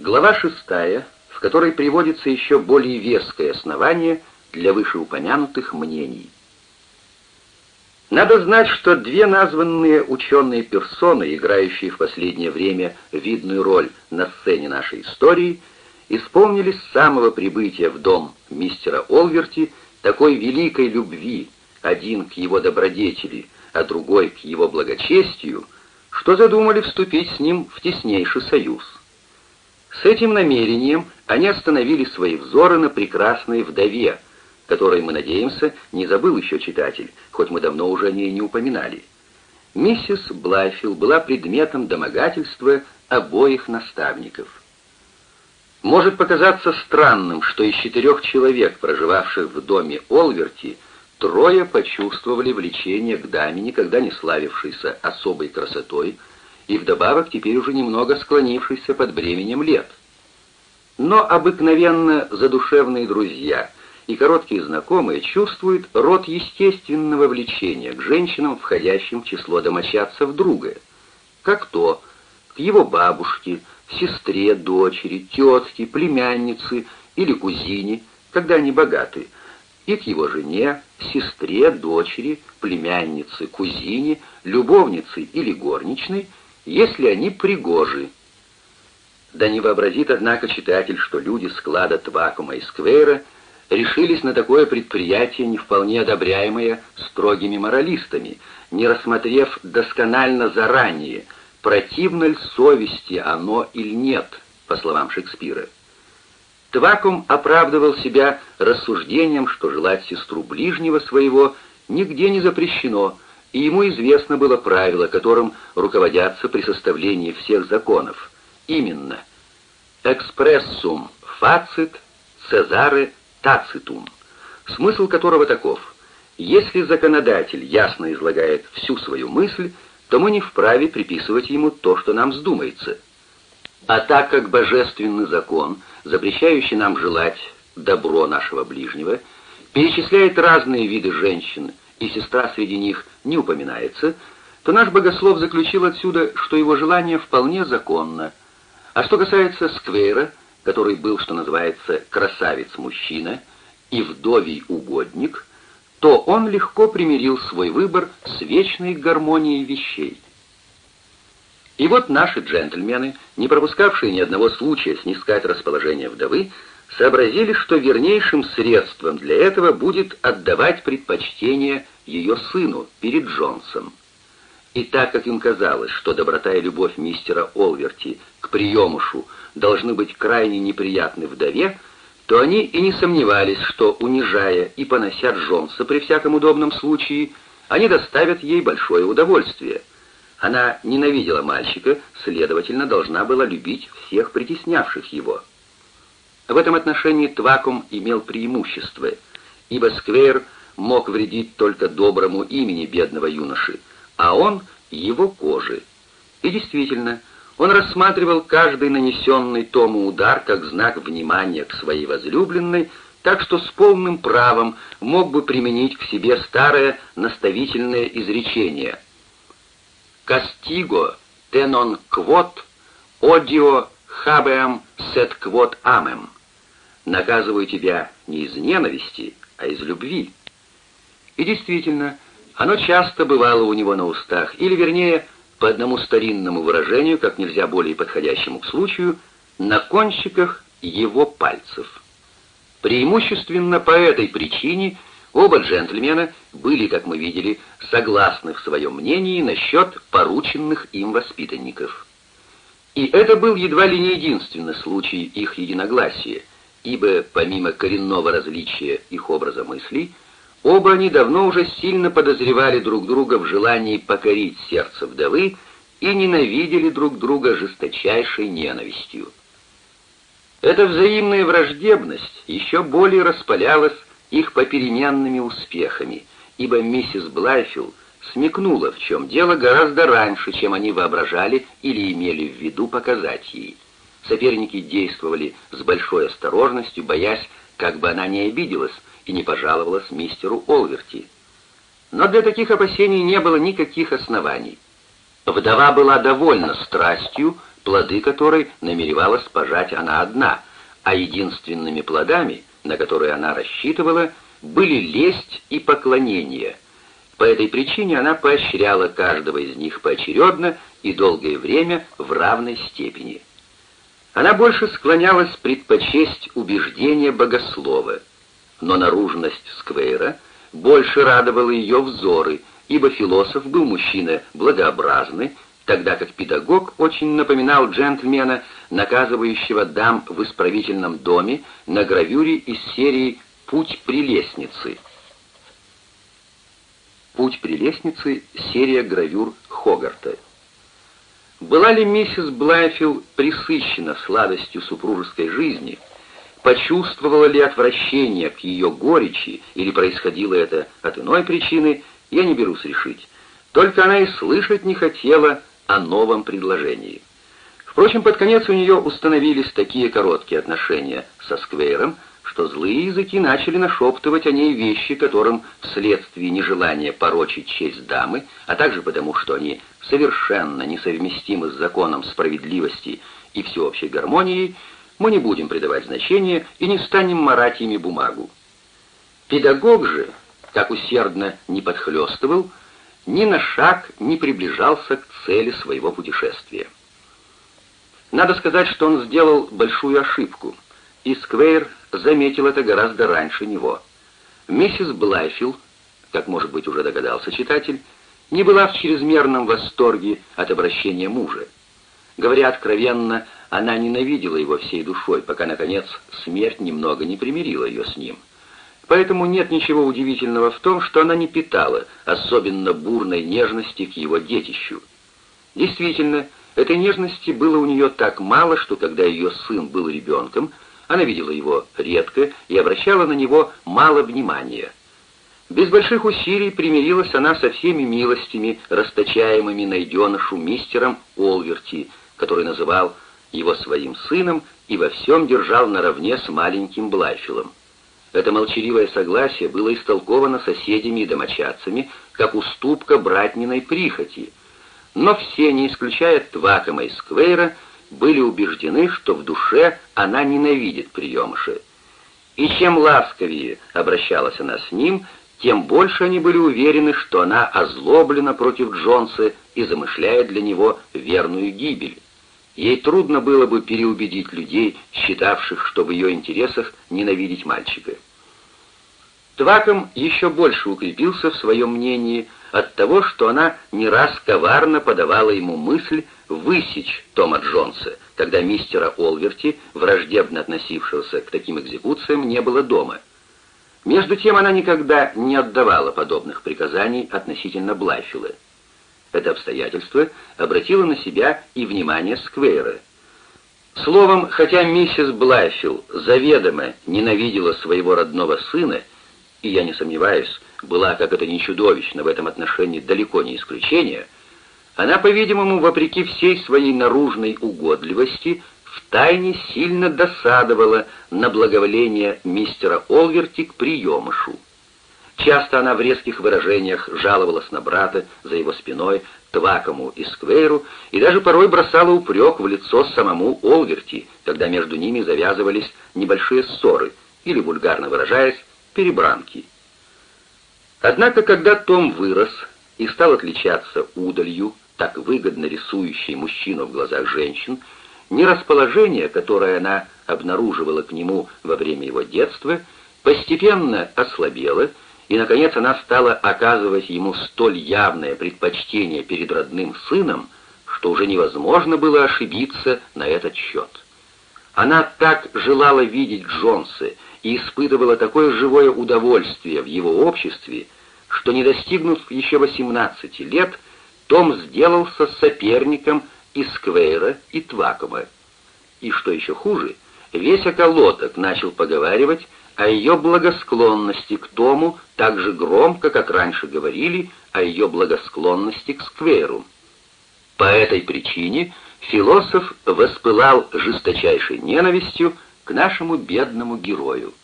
Глава шестая, в которой приводится еще более веское основание для вышеупомянутых мнений. Надо знать, что две названные ученые персоны, играющие в последнее время видную роль на сцене нашей истории, исполнили с самого прибытия в дом мистера Олверти такой великой любви, один к его добродетели, а другой к его благочестию, что задумали вступить с ним в теснейший союз. С этим намерением они остановили свои взоры на прекрасной вдове, которой, мы надеемся, не забыл еще читатель, хоть мы давно уже о ней не упоминали. Миссис Блайфилл была предметом домогательства обоих наставников. Может показаться странным, что из четырех человек, проживавших в доме Олверти, трое почувствовали влечение к даме, никогда не славившейся особой красотой, и вдобавок теперь уже немного склонившейся под бременем лет. Но обыкновенно задушевные друзья — и короткие знакомые чувствуют род естественного влечения к женщинам, входящим в число домочадцев друга, как то к его бабушке, сестре, дочери, тетке, племяннице или кузине, когда они богаты, и к его жене, сестре, дочери, племяннице, кузине, любовнице или горничной, если они пригожи. Да не вообразит, однако, читатель, что люди склада Твакума и Сквейра — решились на такое предприятие, не вполне одобряемое строгими моралистами, не рассмотрев досконально заранее, противно ли совести оно или нет, по словам Шекспира. Твакум оправдывал себя рассуждением, что желать сестру ближнего своего нигде не запрещено, и ему известно было правило, которым руководятся при составлении всех законов. Именно «экспрессум фацит цезаре тацитум, смысл которого таков. Если законодатель ясно излагает всю свою мысль, то мы не вправе приписывать ему то, что нам вздумается. А так как божественный закон, запрещающий нам желать добро нашего ближнего, перечисляет разные виды женщин, и сестра среди них не упоминается, то наш богослов заключил отсюда, что его желание вполне законно. А что касается Сквера, который был, что называется, красавец-мужчина и вдовий угодник, то он легко примирил свой выбор с вечной гармонией вещей. И вот наши джентльмены, не пропускавшие ни одного случая снискать расположение вдовы, сообразили, что вернейшим средством для этого будет отдавать предпочтение ее сыну перед Джонсом. И так как им казалось, что доброта и любовь мистера Олверти к приемушу должны быть крайне неприятны вдове, то они и не сомневались, что, унижая и понося Джонса при всяком удобном случае, они доставят ей большое удовольствие. Она ненавидела мальчика, следовательно, должна была любить всех притеснявших его. В этом отношении Твакум имел преимущество, ибо Сквейр мог вредить только доброму имени бедного юноши, а он — его кожи. И действительно, он рассматривал каждый нанесенный Тому удар как знак внимания к своей возлюбленной, так что с полным правом мог бы применить к себе старое наставительное изречение «Кастиго тенон квот, одио хабеам сет квот амем» «Наказываю тебя не из ненависти, а из любви». И действительно, оно часто бывало у него на устах, или, вернее, по одному старинному выражению, как нельзя более подходящему к случаю, на кончиках его пальцев. Преимущественно по этой причине оба джентльмена были, как мы видели, согласны в своем мнении насчет порученных им воспитанников. И это был едва ли не единственный случай их единогласия, ибо помимо коренного различия их образа мыслей, Оба они давно уже сильно подозревали друг друга в желании покорить сердце вдовы и ненавидели друг друга жесточайшей ненавистью. Эта взаимная враждебность еще более распалялась их попеременными успехами, ибо миссис Блайфилл смекнула, в чем дело гораздо раньше, чем они воображали или имели в виду показать ей. Соперники действовали с большой осторожностью, боясь, как бы она не обиделась, и не пожаловалась мистеру Олверти. Но для таких опасений не было никаких оснований. Вдова была довольна страстью, плоды которой намеревалась пожать она одна, а единственными плодами, на которые она рассчитывала, были лесть и поклонение. По этой причине она поощряла каждого из них поочередно и долгое время в равной степени. Она больше склонялась предпочесть убеждения богослова, но наружность Сквейра больше радовала ее взоры, ибо философ был мужчина благообразный, тогда как педагог очень напоминал джентльмена, наказывающего дам в исправительном доме на гравюре из серии «Путь прелестницы». «Путь прелестницы» — серия гравюр Хогарта. Была ли миссис Блайфилл присыщена сладостью супружеской жизни, почувствовала ли отвращение к ее горечи или происходило это от иной причины, я не берусь решить. Только она и слышать не хотела о новом предложении. Впрочем, под конец у нее установились такие короткие отношения со Сквейром, что злые языки начали нашептывать о ней вещи, которым вследствие нежелания порочить честь дамы, а также потому, что они совершенно несовместимы с законом справедливости и всеобщей гармонией, мы не будем придавать значения и не станем марать ими бумагу. Педагог же, как усердно не подхлестывал, ни на шаг не приближался к цели своего путешествия. Надо сказать, что он сделал большую ошибку — и Сквейр заметил это гораздо раньше него. Миссис Блайфилл, как, может быть, уже догадался читатель, не была в чрезмерном восторге от обращения мужа. Говоря откровенно, она ненавидела его всей душой, пока, наконец, смерть немного не примирила ее с ним. Поэтому нет ничего удивительного в том, что она не питала особенно бурной нежности к его детищу. Действительно, этой нежности было у нее так мало, что когда ее сын был ребенком, она видела его редко и обращала на него мало внимания. Без больших усилий примирилась она со всеми милостями, расточаемыми найденышу мистером Олверти, который называл его своим сыном и во всем держал наравне с маленьким Блайфилом. Это молчаливое согласие было истолковано соседями и домочадцами как уступка братниной прихоти, но все, не исключая Твакома и Сквейра, были убеждены, что в душе она ненавидит приемыши. И чем ласковее обращалась она с ним, тем больше они были уверены, что она озлоблена против Джонса и замышляет для него верную гибель. Ей трудно было бы переубедить людей, считавших, что в ее интересах ненавидеть мальчика. Тваком еще больше укрепился в своем мнении от того, что она не раз коварно подавала ему мысль высечь Тома Джонса, когда мистера Олверти, враждебно относившегося к таким экзекуциям, не было дома. Между тем она никогда не отдавала подобных приказаний относительно Блайфилла. Это обстоятельство обратило на себя и внимание Сквейра. Словом, хотя миссис Блайфилл заведомо ненавидела своего родного сына, и я не сомневаюсь, была, как это не чудовищно, в этом отношении далеко не исключение, она, по-видимому, вопреки всей своей наружной угодливости, втайне сильно досадовала на благоволение мистера Олверти к приемышу. Часто она в резких выражениях жаловалась на брата за его спиной, Твакому и Сквейру, и даже порой бросала упрек в лицо самому Олверти, когда между ними завязывались небольшие ссоры, или, вульгарно выражаясь, перебранки. Однако, когда Том вырос и стал отличаться удалью, так выгодно рисующей мужчину в глазах женщин, нерасположение, которое она обнаруживала к нему во время его детства, постепенно ослабело, и, наконец, она стала оказывать ему столь явное предпочтение перед родным сыном, что уже невозможно было ошибиться на этот счет. Она так желала видеть Джонса и испытывала такое живое удовольствие в его обществе, что, не достигнув еще 18 лет, Том сделался соперником и Сквейра, и Твакома. И что еще хуже, весь околоток начал поговаривать о ее благосклонности к Тому так же громко, как раньше говорили о ее благосклонности к Сквейру. По этой причине философ воспылал жесточайшей ненавистью к нашему бедному герою.